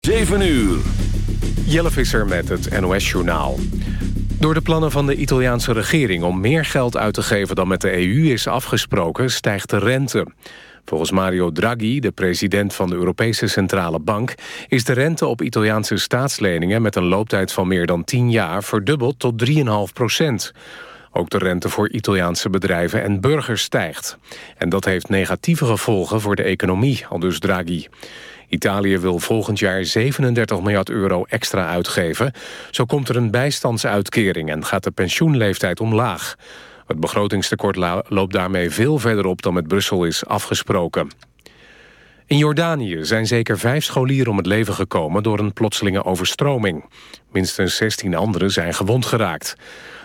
7 uur. Jelle Visser met het NOS-journaal. Door de plannen van de Italiaanse regering om meer geld uit te geven dan met de EU is afgesproken, stijgt de rente. Volgens Mario Draghi, de president van de Europese Centrale Bank... is de rente op Italiaanse staatsleningen met een looptijd van meer dan 10 jaar... verdubbeld tot 3,5 procent. Ook de rente voor Italiaanse bedrijven en burgers stijgt. En dat heeft negatieve gevolgen voor de economie, aldus Draghi. Italië wil volgend jaar 37 miljard euro extra uitgeven. Zo komt er een bijstandsuitkering en gaat de pensioenleeftijd omlaag. Het begrotingstekort loopt daarmee veel verder op dan met Brussel is afgesproken. In Jordanië zijn zeker vijf scholieren om het leven gekomen... door een plotselinge overstroming. Minstens 16 anderen zijn gewond geraakt.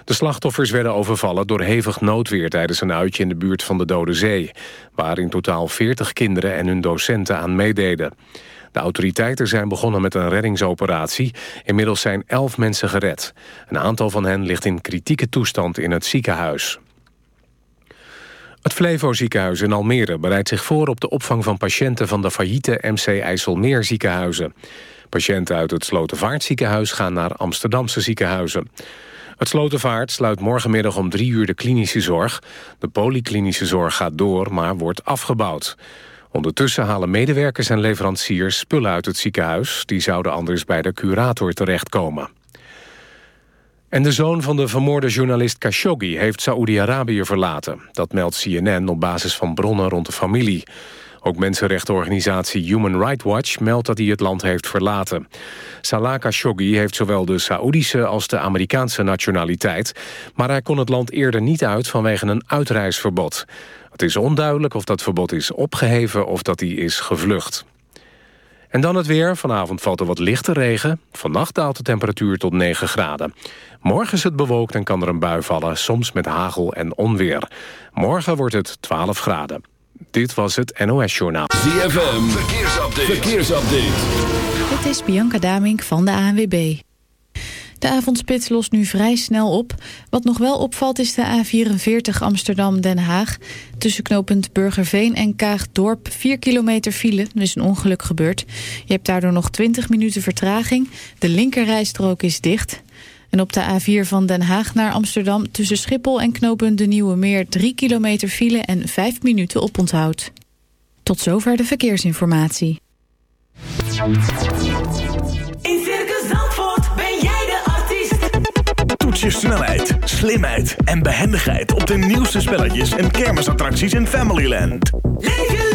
De slachtoffers werden overvallen door hevig noodweer... tijdens een uitje in de buurt van de Dode Zee... waar in totaal 40 kinderen en hun docenten aan meededen. De autoriteiten zijn begonnen met een reddingsoperatie. Inmiddels zijn 11 mensen gered. Een aantal van hen ligt in kritieke toestand in het ziekenhuis. Het Flevo ziekenhuis in Almere bereidt zich voor op de opvang van patiënten van de failliete MC IJsselmeer ziekenhuizen. Patiënten uit het Slotervaartziekenhuis gaan naar Amsterdamse ziekenhuizen. Het Slotervaart sluit morgenmiddag om drie uur de klinische zorg. De polyklinische zorg gaat door, maar wordt afgebouwd. Ondertussen halen medewerkers en leveranciers spullen uit het ziekenhuis. Die zouden anders bij de curator terechtkomen. En de zoon van de vermoorde journalist Khashoggi heeft Saoedi-Arabië verlaten. Dat meldt CNN op basis van bronnen rond de familie. Ook mensenrechtenorganisatie Human Rights Watch meldt dat hij het land heeft verlaten. Salah Khashoggi heeft zowel de Saoedische als de Amerikaanse nationaliteit... maar hij kon het land eerder niet uit vanwege een uitreisverbod. Het is onduidelijk of dat verbod is opgeheven of dat hij is gevlucht. En dan het weer. Vanavond valt er wat lichte regen. Vannacht daalt de temperatuur tot 9 graden. Morgen is het bewolkt en kan er een bui vallen, soms met hagel en onweer. Morgen wordt het 12 graden. Dit was het NOS Journaal. ZFM, verkeersupdate. verkeersupdate. Dit is Bianca Damink van de ANWB. De avondspits lost nu vrij snel op. Wat nog wel opvalt is de A44 Amsterdam-Den Haag. Tussen knooppunt Burgerveen en Kaagdorp 4 kilometer file. Er is een ongeluk gebeurd. Je hebt daardoor nog 20 minuten vertraging. De linkerrijstrook is dicht. En op de A4 van Den Haag naar Amsterdam... tussen Schiphol en knooppunt De Nieuwe Meer... 3 kilometer file en 5 minuten oponthoud. Tot zover de verkeersinformatie. In Circus Zandvoort ben jij de artiest. Toets je snelheid, slimheid en behendigheid... op de nieuwste spelletjes en kermisattracties in Familyland. Leef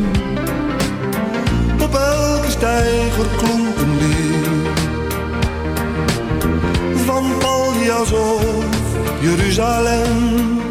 Steiger klonk een lied. Van Paljas of Jeruzalem.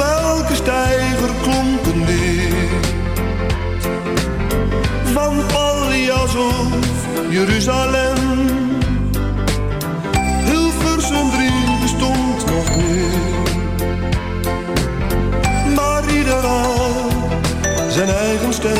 Welke elke stijger klonk een weer. Van Pallias of Jeruzalem, Hilversum drie bestond nog niet, Maar ieder had zijn eigen stem.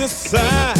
decide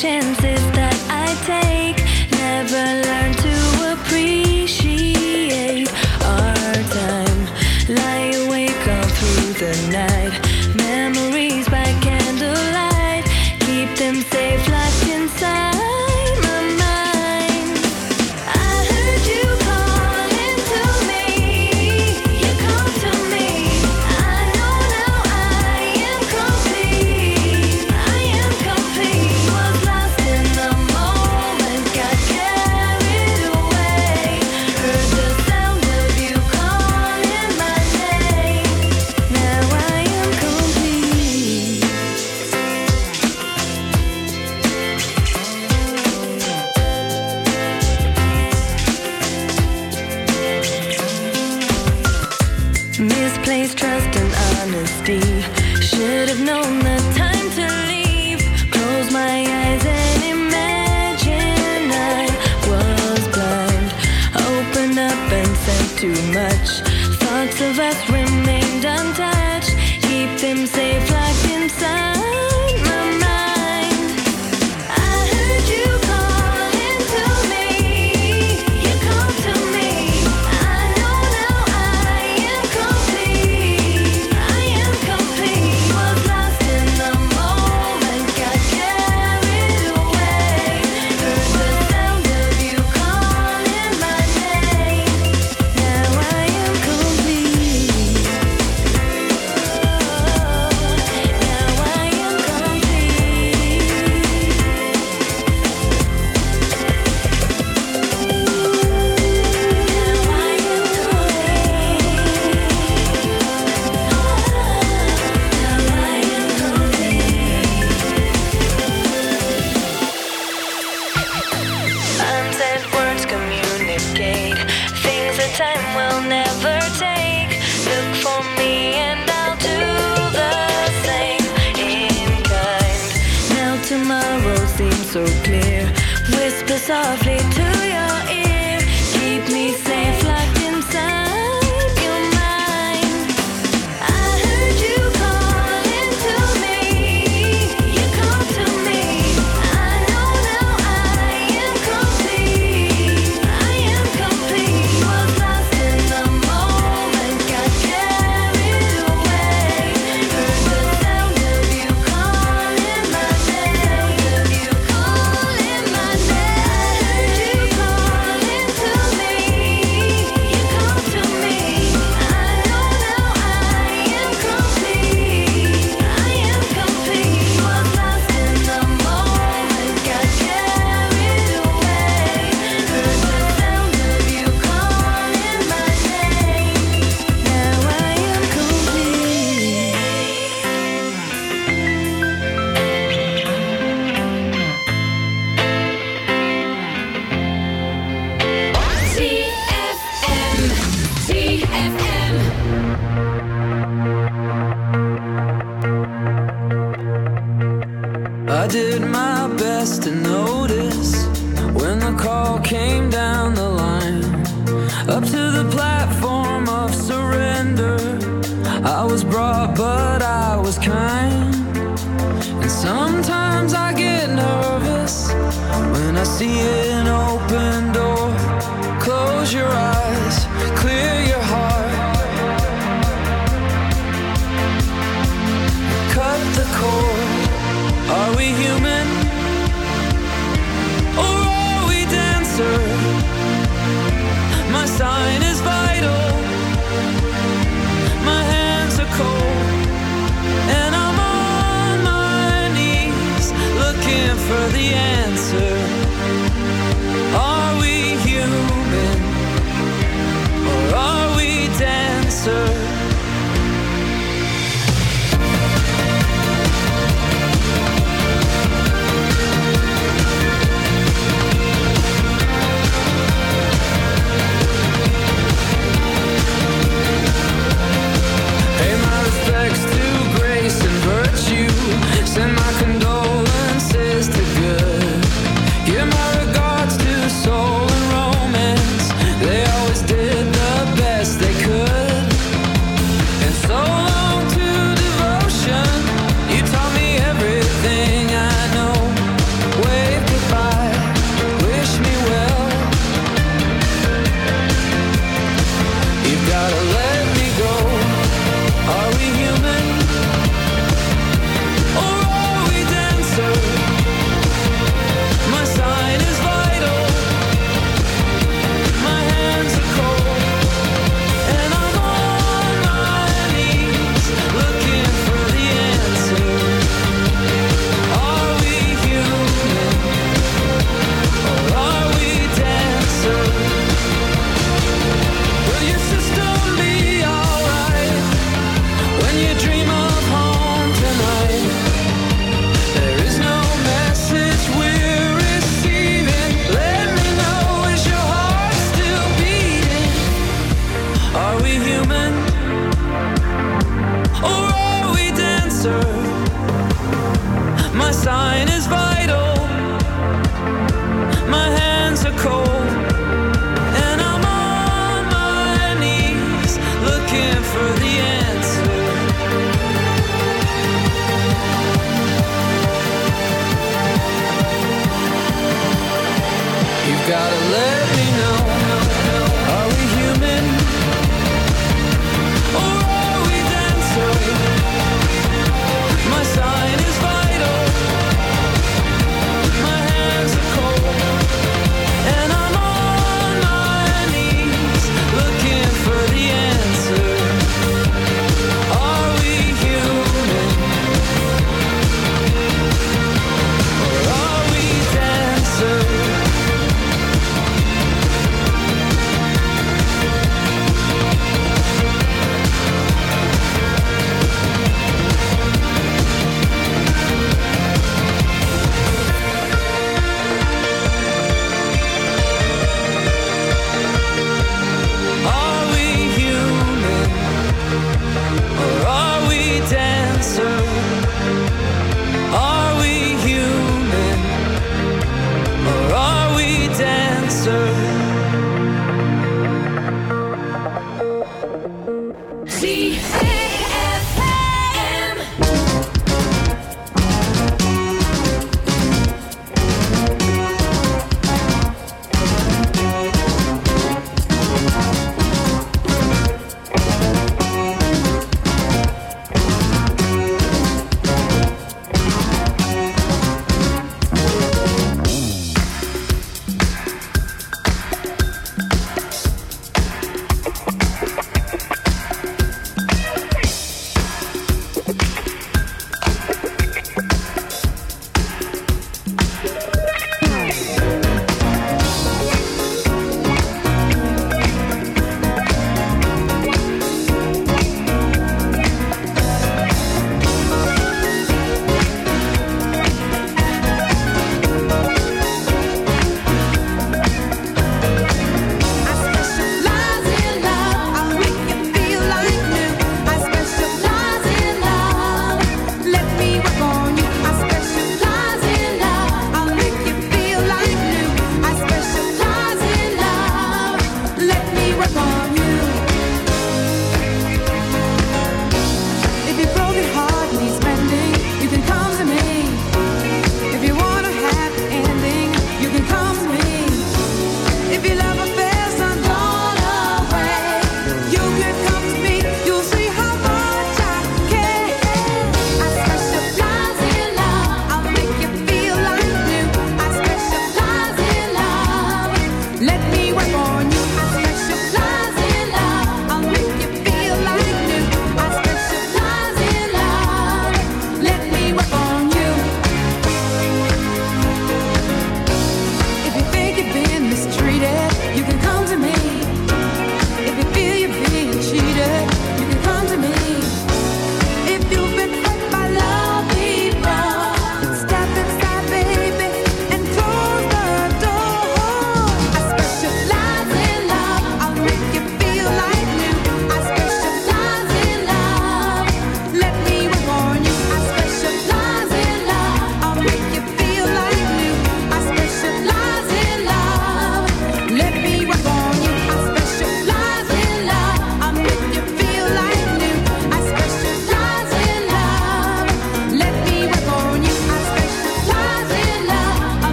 chance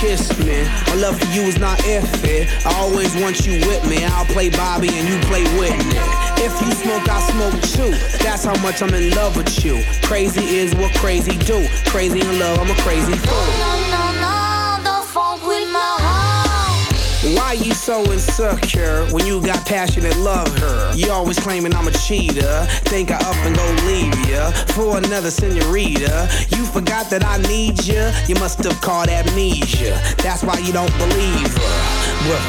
kiss me. My love for you is not if it. I always want you with me. I'll play Bobby and you play Whitney. If you smoke, I smoke too. That's how much I'm in love with you. Crazy is what crazy do. Crazy in love, I'm a crazy fool. No, no, no, don't fuck with my heart. Why you so insecure when you got passionate love her? You always claiming I'm a cheater. Think I up and go leave ya for another senorita. You forgot that I need ya. You must have caught amnesia. That's why you don't believe. Well,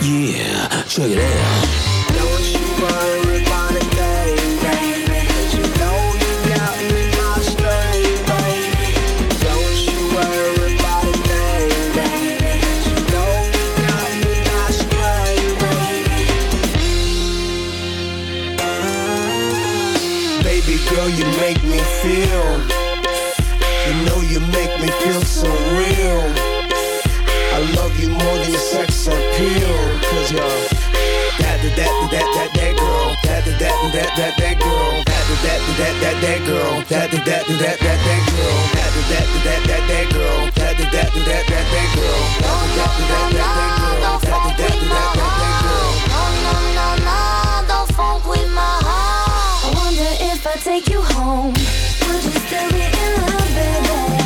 yeah, check it out. Don't you worry about a thing, baby. you know you got me my string, baby. Don't you worry about a thing, baby. you know you got me my string, baby. Baby girl, you make me feel. You know you make me feel so real. More than sex appeal. Cause you're that, that, that, that, that, that girl. That, that, that, that, that, that girl. That, that, that, that, that girl. That, that, that, that, that, that girl. That, that, that, that, that girl. That, that, that, that, that, that girl. That, that, that, that, that girl. That, that, that, that, that girl. Don't funk with my heart. I wonder if I take you home, would you still be in love, baby?